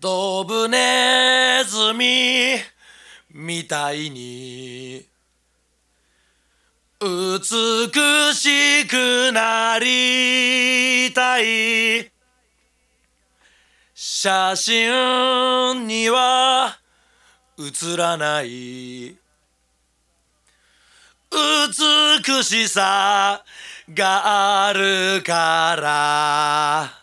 ドブネズミみたいに美しくなりたい。写真には映らない美しさがあるから。